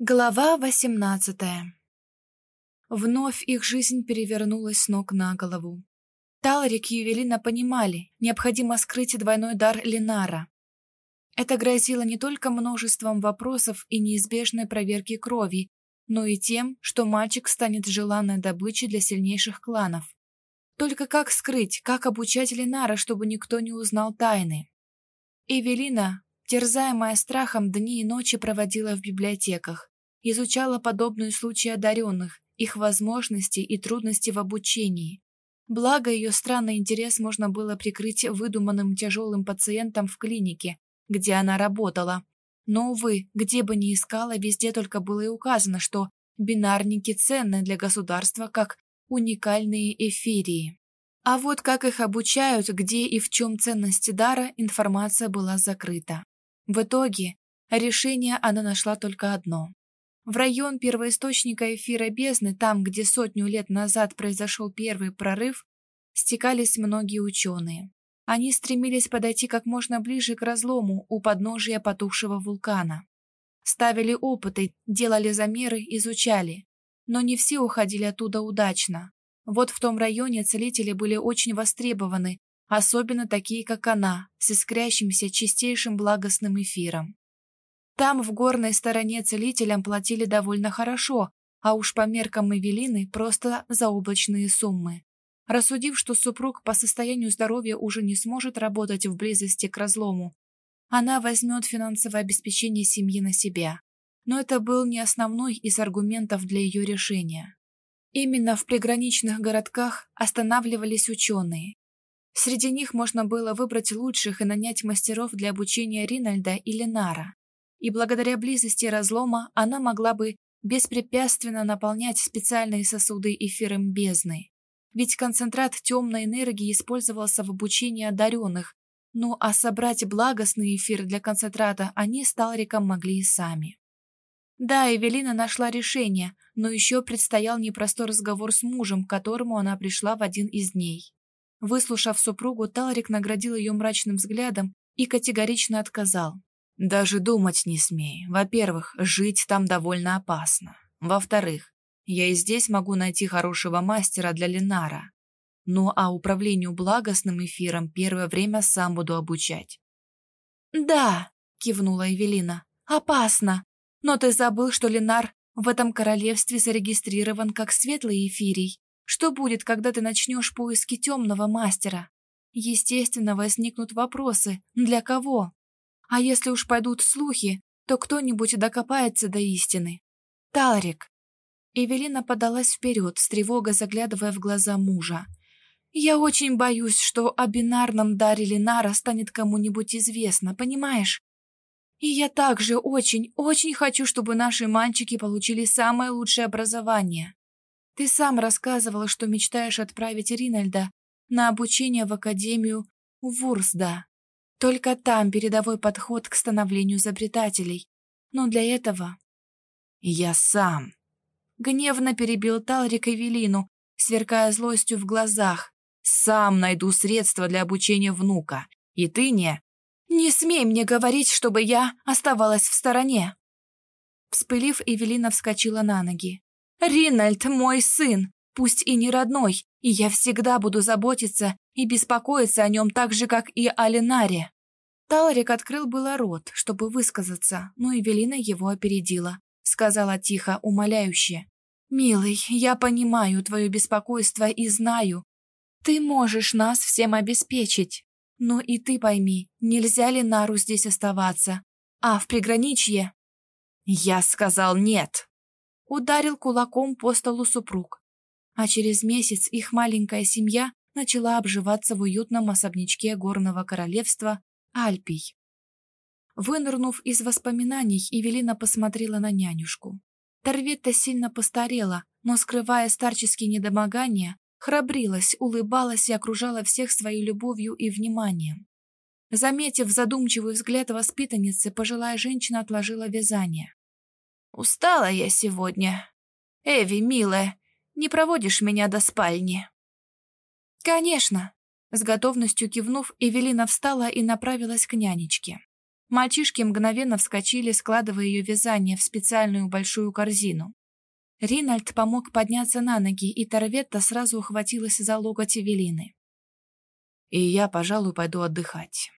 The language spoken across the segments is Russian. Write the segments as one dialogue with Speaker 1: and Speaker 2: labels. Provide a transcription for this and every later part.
Speaker 1: Глава восемнадцатая Вновь их жизнь перевернулась с ног на голову. Талрик и Ювелина понимали, необходимо скрыть двойной дар Ленара. Это грозило не только множеством вопросов и неизбежной проверки крови, но и тем, что мальчик станет желанной добычей для сильнейших кланов. Только как скрыть, как обучать Ленара, чтобы никто не узнал тайны? Эвелина терзаемая страхом, дни и ночи проводила в библиотеках, изучала подобные случаи одаренных, их возможности и трудности в обучении. Благо, ее странный интерес можно было прикрыть выдуманным тяжелым пациентом в клинике, где она работала. Но, увы, где бы ни искала, везде только было и указано, что бинарники ценны для государства как уникальные эфирии. А вот как их обучают, где и в чем ценность дара, информация была закрыта. В итоге решение она нашла только одно. В район первоисточника эфира бездны, там, где сотню лет назад произошел первый прорыв, стекались многие ученые. Они стремились подойти как можно ближе к разлому у подножия потухшего вулкана. Ставили опыты, делали замеры, изучали. Но не все уходили оттуда удачно. Вот в том районе целители были очень востребованы, особенно такие, как она, с искрящимся чистейшим благостным эфиром. Там, в горной стороне, целителям платили довольно хорошо, а уж по меркам Эвелины просто заоблачные суммы. Рассудив, что супруг по состоянию здоровья уже не сможет работать в близости к разлому, она возьмет финансовое обеспечение семьи на себя. Но это был не основной из аргументов для ее решения. Именно в приграничных городках останавливались ученые, Среди них можно было выбрать лучших и нанять мастеров для обучения Ринальда или Нара. И благодаря близости разлома она могла бы беспрепятственно наполнять специальные сосуды эфиром бездны. Ведь концентрат темной энергии использовался в обучении одаренных, ну а собрать благостный эфир для концентрата они с Талриком могли и сами. Да, Эвелина нашла решение, но еще предстоял непростой разговор с мужем, к которому она пришла в один из дней. Выслушав супругу, Талрик наградил ее мрачным взглядом и категорично отказал. «Даже думать не смей. Во-первых, жить там довольно опасно. Во-вторых, я и здесь могу найти хорошего мастера для Ленара. Ну а управлению благостным эфиром первое время сам буду обучать». «Да», — кивнула Эвелина, — «опасно. Но ты забыл, что Ленар в этом королевстве зарегистрирован как светлый эфирий, что будет, когда ты начнешь поиски темного мастера? Естественно, возникнут вопросы. Для кого? А если уж пойдут слухи, то кто-нибудь докопается до истины. Талрик. Эвелина подалась вперед, с тревогой заглядывая в глаза мужа. «Я очень боюсь, что о бинарном даре Ленара станет кому-нибудь известно, понимаешь? И я также очень, очень хочу, чтобы наши мальчики получили самое лучшее образование. Ты сам рассказывала, что мечтаешь отправить Ринальда на обучение в Академию Вурсда. Только там передовой подход к становлению изобретателей. Но для этого... Я сам. Гневно перебил Талрик Эвелину, сверкая злостью в глазах. Сам найду средства для обучения внука. И ты не... Не смей мне говорить, чтобы я оставалась в стороне. Вспылив, Эвелина вскочила на ноги. Ринальд мой сын, пусть и не родной, и я всегда буду заботиться и беспокоиться о нем так же, как и о Ленаре». Таларик открыл было рот, чтобы высказаться, но Эвелина его опередила. Сказала тихо, умоляюще. «Милый, я понимаю твое беспокойство и знаю. Ты можешь нас всем обеспечить. Но и ты пойми, нельзя ли Нару здесь оставаться? А в приграничье?» «Я сказал нет!» ударил кулаком по столу супруг. А через месяц их маленькая семья начала обживаться в уютном особнячке горного королевства Альпий. Вынырнув из воспоминаний, Эвелина посмотрела на нянюшку. Торветта сильно постарела, но, скрывая старческие недомогания, храбрилась, улыбалась и окружала всех своей любовью и вниманием. Заметив задумчивый взгляд воспитанницы, пожилая женщина отложила вязание. Устала я сегодня. Эви, милая, не проводишь меня до спальни?» «Конечно!» С готовностью кивнув, Эвелина встала и направилась к нянечке. Мальчишки мгновенно вскочили, складывая ее вязание в специальную большую корзину. Ринальд помог подняться на ноги, и Торветта сразу ухватилась за локоть Эвелины. «И я, пожалуй, пойду отдыхать».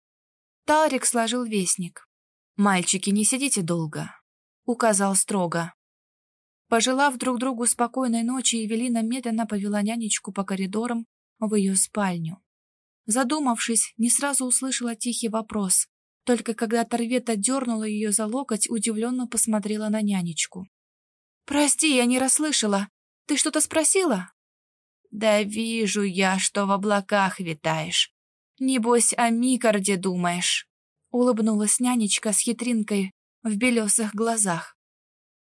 Speaker 1: Талрик сложил вестник. «Мальчики, не сидите долго», — указал строго. Пожелав друг другу спокойной ночи, Эвелина медленно повела нянечку по коридорам в ее спальню. Задумавшись, не сразу услышала тихий вопрос, только когда Торвета дернула ее за локоть, удивленно посмотрела на нянечку. «Прости, я не расслышала. Ты что-то спросила?» «Да вижу я, что в облаках витаешь. Небось, о Микарде думаешь», — улыбнулась нянечка с хитринкой в белесых глазах.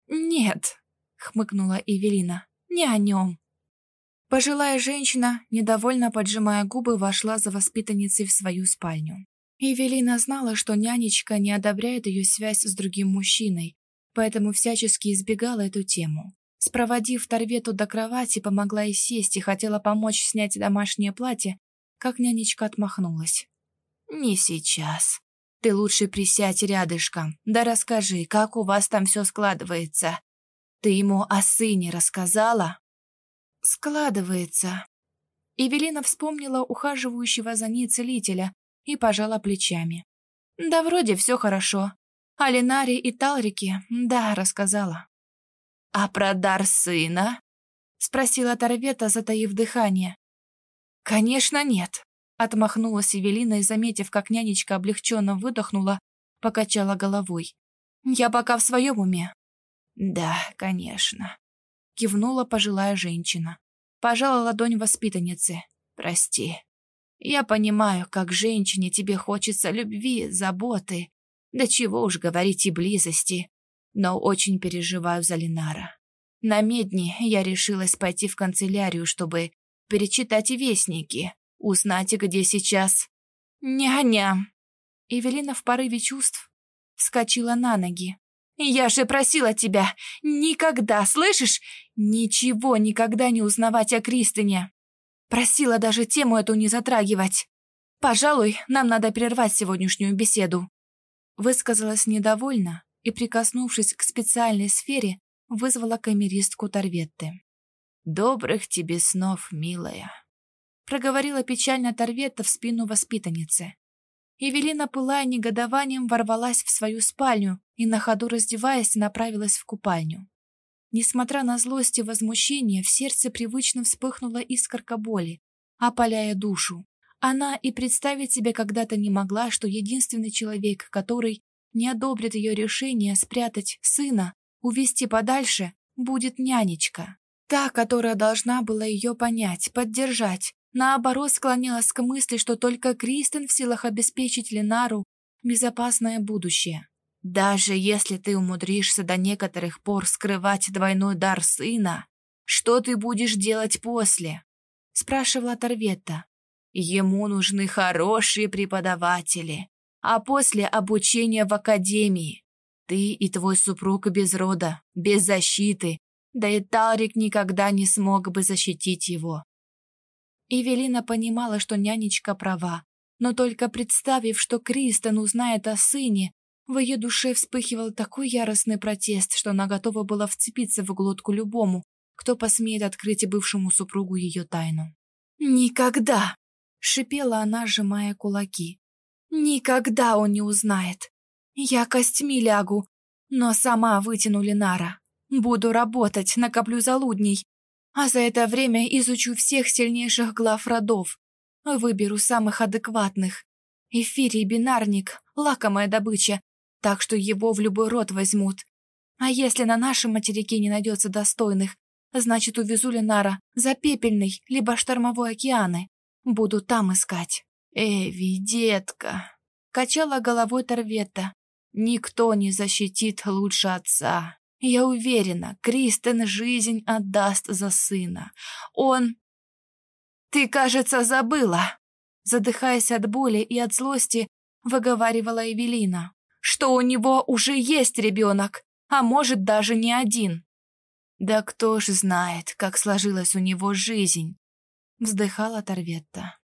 Speaker 1: «Нет», — хмыкнула Эвелина, — «не о нем». Пожилая женщина, недовольно поджимая губы, вошла за воспитанницей в свою спальню. Евелина знала, что нянечка не одобряет ее связь с другим мужчиной, поэтому всячески избегала эту тему. Спроводив Торвету до кровати, помогла ей сесть и хотела помочь снять домашнее платье, как нянечка отмахнулась. «Не сейчас. Ты лучше присядь рядышком, да расскажи, как у вас там все складывается. Ты ему о сыне рассказала?» «Складывается». Евелина вспомнила ухаживающего за ней целителя, и пожала плечами. «Да вроде все хорошо. О Ленаре и Талрике, да, рассказала». «А про дар сына?» — спросила Торвета, затаив дыхание. «Конечно нет», — отмахнулась Эвелина и, заметив, как нянечка облегченно выдохнула, покачала головой. «Я пока в своем уме». «Да, конечно», — кивнула пожилая женщина. Пожала ладонь воспитанницы. «Прости». Я понимаю, как женщине тебе хочется любви, заботы, да чего уж говорить и близости, но очень переживаю за Ленара. На медне я решилась пойти в канцелярию, чтобы перечитать вестники, узнать, где сейчас. Ня-ня. Эвелина в порыве чувств вскочила на ноги. «Я же просила тебя никогда, слышишь? Ничего никогда не узнавать о Кристине!» Просила даже тему эту не затрагивать. Пожалуй, нам надо прервать сегодняшнюю беседу. Высказалась недовольно и, прикоснувшись к специальной сфере, вызвала камеристку Торветты. «Добрых тебе снов, милая», — проговорила печально Торветта в спину воспитанницы. Евелина, пылая негодованием, ворвалась в свою спальню и, на ходу раздеваясь, направилась в купальню. Несмотря на злость и возмущение, в сердце привычно вспыхнула искорка боли, опаляя душу. Она и представить себе когда-то не могла, что единственный человек, который не одобрит ее решение спрятать сына, увести подальше, будет нянечка. Та, которая должна была ее понять, поддержать, наоборот склонялась к мысли, что только Кристен в силах обеспечить Ленару безопасное будущее. Даже если ты умудришься до некоторых пор скрывать двойной дар сына, что ты будешь делать после? Спрашивала Торветта. Ему нужны хорошие преподаватели, а после обучения в академии. Ты и твой супруг без рода, без защиты, да и Талрик никогда не смог бы защитить его. Эвелина понимала, что нянечка права, но только представив, что Кристен узнает о сыне, в ее душе вспыхивал такой яростный протест, что она готова была вцепиться в глотку любому, кто посмеет открыть бывшему супругу ее тайну. «Никогда!» — шипела она, сжимая кулаки. «Никогда он не узнает! Я костьми лягу, но сама вытяну Ленара. Буду работать, накоплю залудней, а за это время изучу всех сильнейших глав родов, выберу самых адекватных. Эфирий бинарник — лакомая добыча, так что его в любой рот возьмут. А если на нашем материке не найдется достойных, значит, увезу Ленара за пепельный, либо штормовой океаны. Буду там искать. Эви, детка, качала головой Торветта. Никто не защитит лучше отца. Я уверена, Кристен жизнь отдаст за сына. Он... Ты, кажется, забыла. Задыхаясь от боли и от злости, выговаривала Эвелина что у него уже есть ребенок, а может даже не один. Да кто ж знает, как сложилась у него жизнь, вздыхала Торветта.